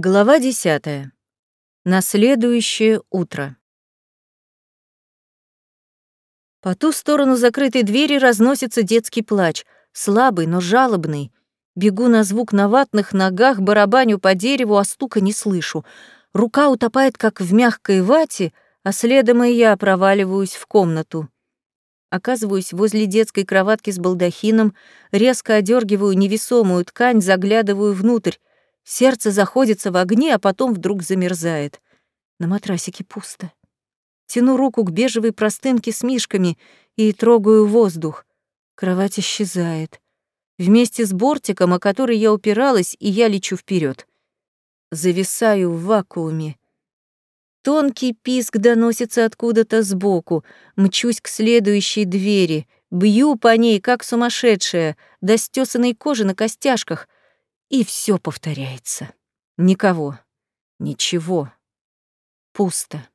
Глава десятая. На следующее утро. По ту сторону закрытой двери разносится детский плач, слабый, но жалобный. Бегу на звук на ватных ногах, барабаню по дереву, а стука не слышу. Рука утопает, как в мягкой вате, а следом и я проваливаюсь в комнату. Оказываюсь возле детской кроватки с балдахином, резко одергиваю невесомую ткань, заглядываю внутрь. Сердце заходится в огне, а потом вдруг замерзает. На матрасике пусто. Тяну руку к бежевой простынке с мишками и трогаю воздух. Кровать исчезает. Вместе с бортиком, о который я упиралась, и я лечу вперед. Зависаю в вакууме. Тонкий писк доносится откуда-то сбоку. Мчусь к следующей двери. Бью по ней, как сумасшедшая, до стёсанной кожи на костяшках — и все повторяется. Никого. Ничего. Пусто.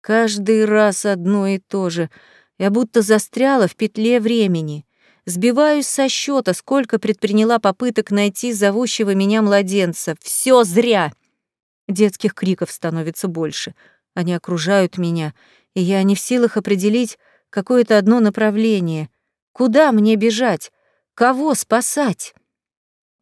Каждый раз одно и то же. Я будто застряла в петле времени. Сбиваюсь со счета, сколько предприняла попыток найти зовущего меня младенца. Все зря. Детских криков становится больше. Они окружают меня, и я не в силах определить какое-то одно направление. Куда мне бежать? Кого спасать?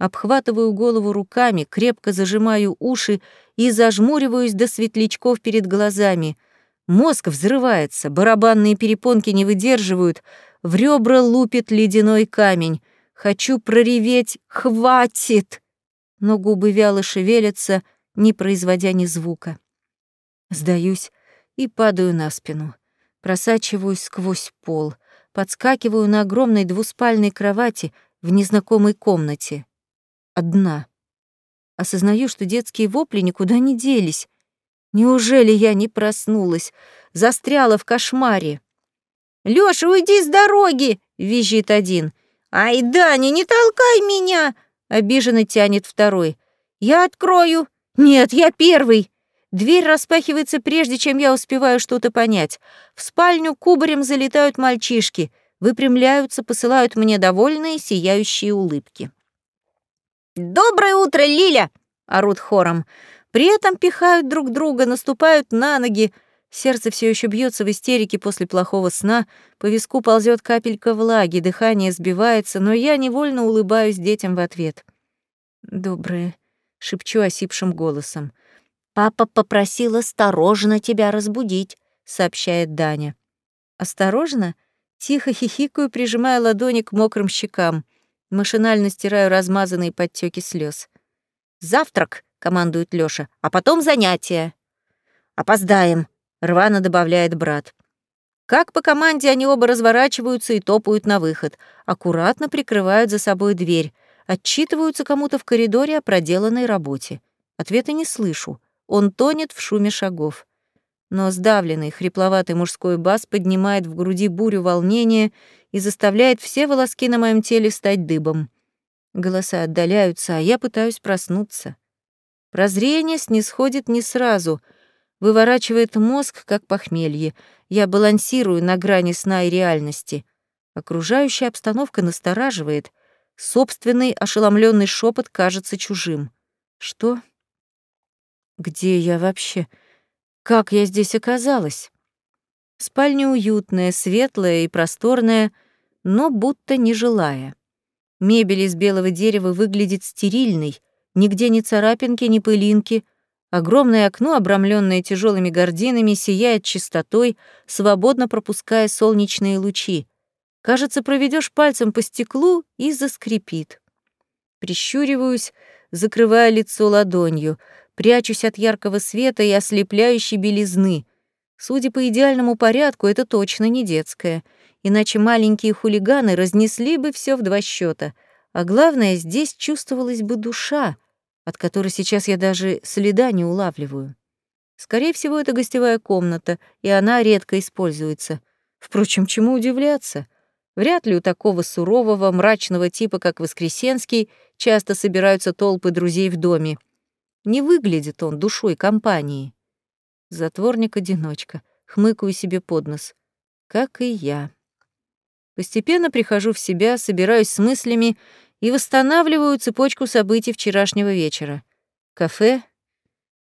Обхватываю голову руками, крепко зажимаю уши и зажмуриваюсь до светлячков перед глазами. Мозг взрывается, барабанные перепонки не выдерживают, в ребра лупит ледяной камень. Хочу прореветь «Хватит!» Но губы вяло шевелятся, не производя ни звука. Сдаюсь и падаю на спину. Просачиваюсь сквозь пол, подскакиваю на огромной двуспальной кровати в незнакомой комнате одна. Осознаю, что детские вопли никуда не делись. Неужели я не проснулась, застряла в кошмаре? «Лёша, уйди с дороги!» — визжит один. «Ай, Даня, не толкай меня!» — обиженно тянет второй. «Я открою!» «Нет, я первый!» Дверь распахивается прежде, чем я успеваю что-то понять. В спальню кубарем залетают мальчишки, выпрямляются, посылают мне довольные, сияющие улыбки. «Доброе утро, Лиля!» — орут хором. При этом пихают друг друга, наступают на ноги. Сердце все еще бьется в истерике после плохого сна, по виску ползет капелька влаги, дыхание сбивается, но я невольно улыбаюсь детям в ответ. «Доброе», — шепчу осипшим голосом. «Папа попросил осторожно тебя разбудить», — сообщает Даня. «Осторожно?» Тихо хихикаю, прижимая ладони к мокрым щекам. Машинально стираю размазанные подтеки слез. «Завтрак!» — командует Лёша, «а потом занятия». «Опоздаем!» — рвано добавляет брат. Как по команде они оба разворачиваются и топают на выход, аккуратно прикрывают за собой дверь, отчитываются кому-то в коридоре о проделанной работе. Ответа не слышу. Он тонет в шуме шагов но сдавленный, хрипловатый мужской бас поднимает в груди бурю волнения и заставляет все волоски на моем теле стать дыбом. Голоса отдаляются, а я пытаюсь проснуться. Прозрение снисходит не сразу, выворачивает мозг, как похмелье. Я балансирую на грани сна и реальности. Окружающая обстановка настораживает. Собственный ошеломленный шепот кажется чужим. Что? Где я вообще? Как я здесь оказалась? Спальня уютная, светлая и просторная, но будто нежилая. Мебель из белого дерева выглядит стерильной, нигде ни царапинки, ни пылинки. Огромное окно, обрамленное тяжелыми гардинами, сияет чистотой, свободно пропуская солнечные лучи. Кажется, проведешь пальцем по стеклу и заскрипит. Прищуриваюсь, закрывая лицо ладонью — прячусь от яркого света и ослепляющей белизны. Судя по идеальному порядку, это точно не детское, иначе маленькие хулиганы разнесли бы все в два счета. А главное, здесь чувствовалась бы душа, от которой сейчас я даже следа не улавливаю. Скорее всего, это гостевая комната, и она редко используется. Впрочем, чему удивляться? Вряд ли у такого сурового, мрачного типа, как Воскресенский, часто собираются толпы друзей в доме. Не выглядит он душой компании. Затворник-одиночка, хмыкаю себе под нос. Как и я. Постепенно прихожу в себя, собираюсь с мыслями и восстанавливаю цепочку событий вчерашнего вечера. Кафе,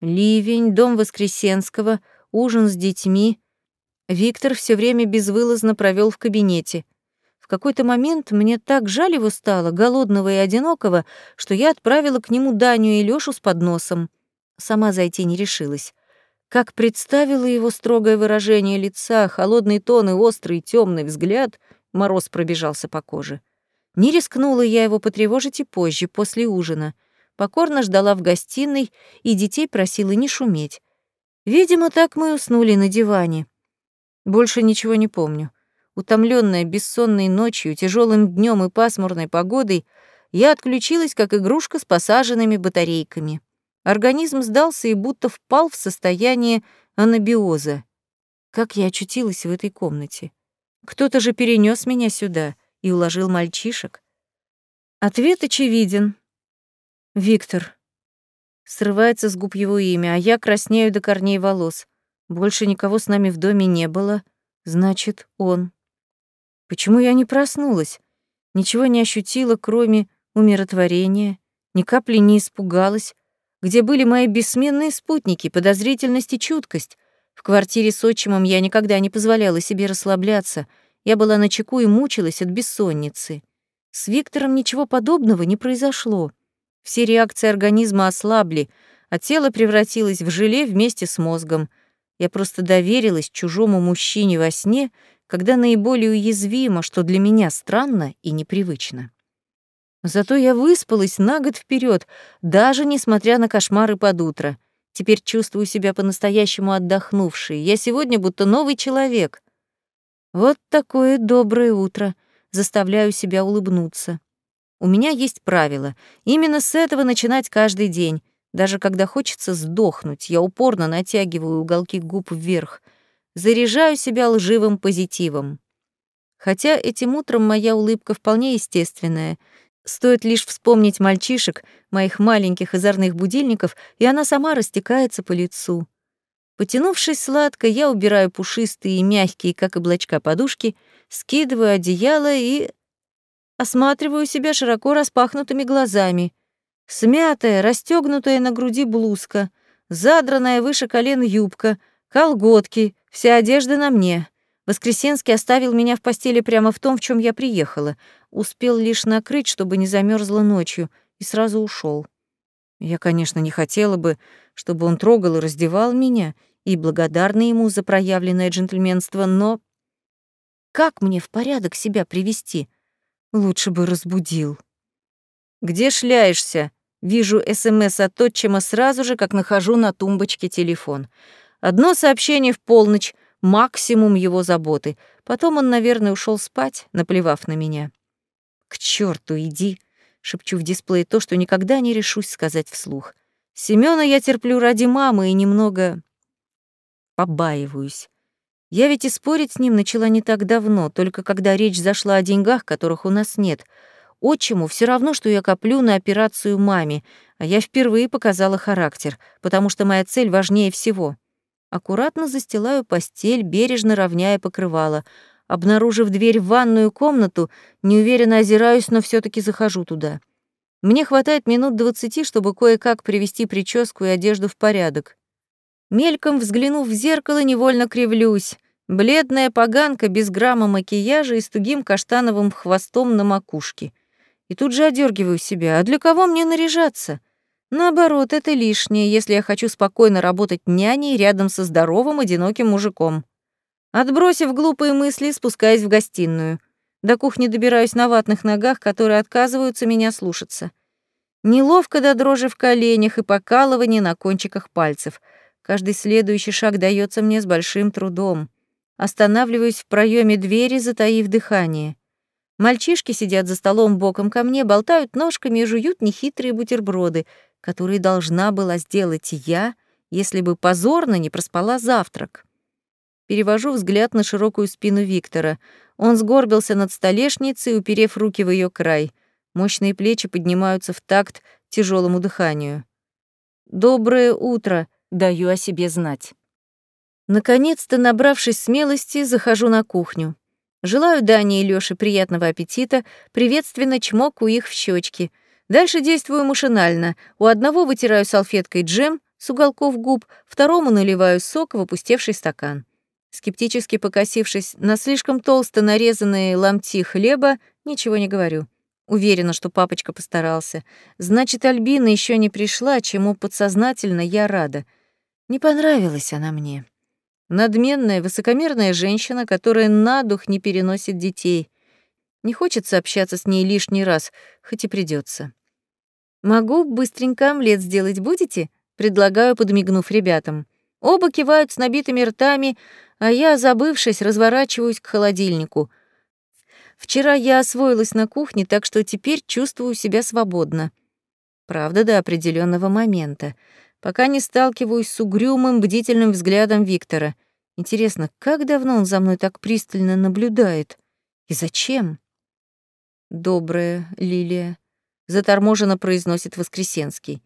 ливень, дом Воскресенского, ужин с детьми. Виктор все время безвылазно провел в кабинете. В какой-то момент мне так жаль его стало, голодного и одинокого, что я отправила к нему Даню и Лёшу с подносом. Сама зайти не решилась. Как представила его строгое выражение лица, холодный тон и острый темный взгляд, мороз пробежался по коже. Не рискнула я его потревожить и позже, после ужина. Покорно ждала в гостиной и детей просила не шуметь. Видимо, так мы уснули на диване. Больше ничего не помню. Утомленная бессонной ночью, тяжелым днем и пасмурной погодой, я отключилась, как игрушка с посаженными батарейками. Организм сдался и будто впал в состояние анабиоза. Как я очутилась в этой комнате? Кто-то же перенес меня сюда и уложил мальчишек. Ответ очевиден. Виктор. Срывается с губ его имя, а я краснею до корней волос. Больше никого с нами в доме не было. Значит, он. Почему я не проснулась? Ничего не ощутила, кроме умиротворения, ни капли не испугалась, где были мои бессменные спутники, подозрительность и чуткость. В квартире с отчимом я никогда не позволяла себе расслабляться. Я была на чеку и мучилась от бессонницы. С Виктором ничего подобного не произошло. Все реакции организма ослабли, а тело превратилось в желе вместе с мозгом. Я просто доверилась чужому мужчине во сне, когда наиболее уязвимо, что для меня странно и непривычно. Зато я выспалась на год вперед, даже несмотря на кошмары под утро. Теперь чувствую себя по-настоящему отдохнувшей. Я сегодня будто новый человек. Вот такое доброе утро. Заставляю себя улыбнуться. У меня есть правило. Именно с этого начинать каждый день. Даже когда хочется сдохнуть, я упорно натягиваю уголки губ вверх. Заряжаю себя лживым позитивом. Хотя этим утром моя улыбка вполне естественная — Стоит лишь вспомнить мальчишек, моих маленьких озорных будильников, и она сама растекается по лицу. Потянувшись сладко, я убираю пушистые и мягкие, как облачка, подушки, скидываю одеяло и осматриваю себя широко распахнутыми глазами. Смятая, расстегнутая на груди блузка, задранная выше колен юбка, колготки, вся одежда на мне. Воскресенский оставил меня в постели прямо в том, в чем я приехала. Успел лишь накрыть, чтобы не замерзла ночью, и сразу ушел. Я, конечно, не хотела бы, чтобы он трогал и раздевал меня, и благодарна ему за проявленное джентльменство, но как мне в порядок себя привести? Лучше бы разбудил. Где шляешься? Вижу СМС от отчима сразу же, как нахожу на тумбочке телефон. Одно сообщение в полночь — максимум его заботы. Потом он, наверное, ушел спать, наплевав на меня. «К черту иди!» — шепчу в дисплей то, что никогда не решусь сказать вслух. Семёна я терплю ради мамы и немного побаиваюсь. Я ведь и спорить с ним начала не так давно, только когда речь зашла о деньгах, которых у нас нет. Отчиму все равно, что я коплю на операцию маме, а я впервые показала характер, потому что моя цель важнее всего — Аккуратно застилаю постель, бережно равняя покрывало. Обнаружив дверь в ванную комнату, неуверенно озираюсь, но все таки захожу туда. Мне хватает минут двадцати, чтобы кое-как привести прическу и одежду в порядок. Мельком взглянув в зеркало, невольно кривлюсь. Бледная поганка без грамма макияжа и с тугим каштановым хвостом на макушке. И тут же одергиваю себя. А для кого мне наряжаться? Наоборот, это лишнее, если я хочу спокойно работать няней рядом со здоровым, одиноким мужиком. Отбросив глупые мысли, спускаюсь в гостиную. До кухни добираюсь на ватных ногах, которые отказываются меня слушаться. Неловко до дрожи в коленях и покалывания на кончиках пальцев. Каждый следующий шаг дается мне с большим трудом. Останавливаюсь в проеме двери, затаив дыхание. Мальчишки сидят за столом боком ко мне, болтают ножками и жуют нехитрые бутерброды — который должна была сделать я, если бы позорно не проспала завтрак. Перевожу взгляд на широкую спину Виктора. Он сгорбился над столешницей, уперев руки в ее край. Мощные плечи поднимаются в такт тяжелому дыханию. «Доброе утро», — даю о себе знать. Наконец-то, набравшись смелости, захожу на кухню. Желаю Дане и Лёше приятного аппетита, приветственно чмоку их в щечки — Дальше действую машинально. У одного вытираю салфеткой джем с уголков губ, второму наливаю сок в опустевший стакан. Скептически покосившись на слишком толсто нарезанные ломти хлеба, ничего не говорю. Уверена, что папочка постарался. Значит, Альбина еще не пришла, чему подсознательно я рада. Не понравилась она мне. Надменная, высокомерная женщина, которая на дух не переносит детей. Не хочется общаться с ней лишний раз, хоть и придется. «Могу быстренько омлет сделать будете?» Предлагаю, подмигнув ребятам. Оба кивают с набитыми ртами, а я, забывшись, разворачиваюсь к холодильнику. Вчера я освоилась на кухне, так что теперь чувствую себя свободно. Правда, до определенного момента. Пока не сталкиваюсь с угрюмым, бдительным взглядом Виктора. Интересно, как давно он за мной так пристально наблюдает? И зачем? Добрая Лилия, заторможенно произносит Воскресенский.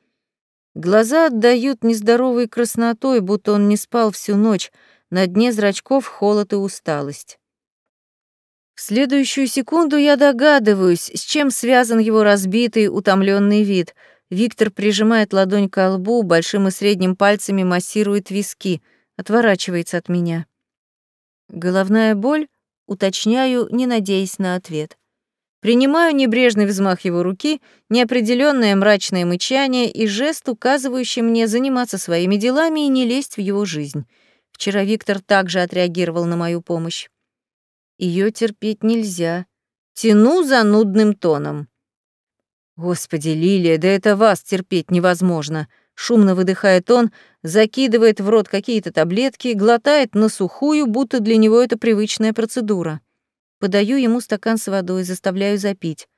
Глаза отдают нездоровой краснотой, будто он не спал всю ночь, на дне зрачков холод и усталость. В следующую секунду я догадываюсь, с чем связан его разбитый, утомленный вид. Виктор прижимает ладонь к лбу, большим и средним пальцами массирует виски, отворачивается от меня. Головная боль? Уточняю, не надеясь на ответ. Принимаю небрежный взмах его руки, неопределённое мрачное мычание и жест, указывающий мне заниматься своими делами и не лезть в его жизнь. Вчера Виктор также отреагировал на мою помощь. Ее терпеть нельзя. Тяну занудным тоном. Господи, Лилия, да это вас терпеть невозможно. Шумно выдыхает он, закидывает в рот какие-то таблетки, глотает на сухую, будто для него это привычная процедура. Подаю ему стакан с водой, заставляю запить.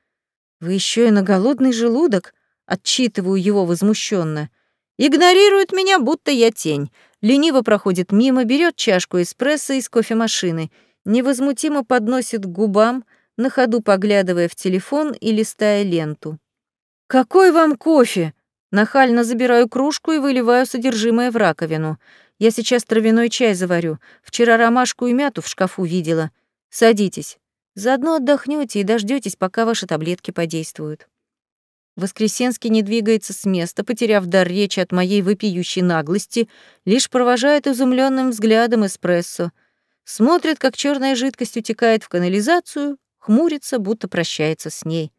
Вы еще и на голодный желудок? Отчитываю его возмущенно. Игнорирует меня, будто я тень. Лениво проходит мимо, берет чашку эспрессо из кофемашины — невозмутимо подносит к губам, на ходу поглядывая в телефон и листая ленту. «Какой вам кофе?» Нахально забираю кружку и выливаю содержимое в раковину. Я сейчас травяной чай заварю. Вчера ромашку и мяту в шкафу видела. Садитесь. Заодно отдохнете и дождетесь, пока ваши таблетки подействуют. Воскресенский не двигается с места, потеряв дар речи от моей вопиющей наглости, лишь провожает изумленным взглядом эспрессо — смотрит, как черная жидкость утекает в канализацию, хмурится, будто прощается с ней.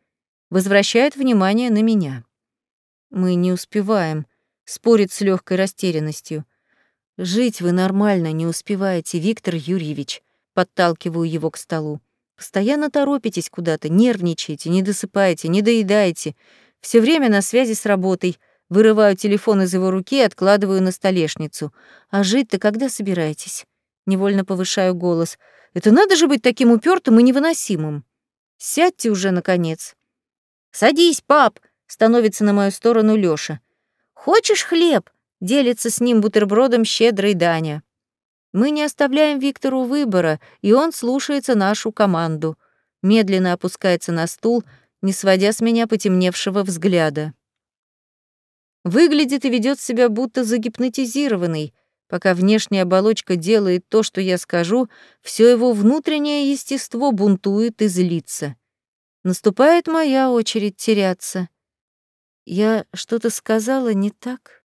Возвращает внимание на меня. Мы не успеваем, спорит с легкой растерянностью. Жить вы нормально не успеваете, Виктор Юрьевич. Подталкиваю его к столу. Постоянно торопитесь куда-то, нервничаете, не досыпаете, не доедаете. Все время на связи с работой. Вырываю телефон из его руки и откладываю на столешницу. А жить-то когда собираетесь? Невольно повышаю голос. Это надо же быть таким упертым и невыносимым. Сядьте уже, наконец. Садись, пап, становится на мою сторону Лёша. Хочешь хлеб? Делится с ним бутербродом щедрый Даня. Мы не оставляем Виктору выбора, и он слушается нашу команду. Медленно опускается на стул, не сводя с меня потемневшего взгляда. Выглядит и ведет себя будто загипнотизированный — Пока внешняя оболочка делает то, что я скажу, все его внутреннее естество бунтует и злится. Наступает моя очередь теряться. Я что-то сказала не так?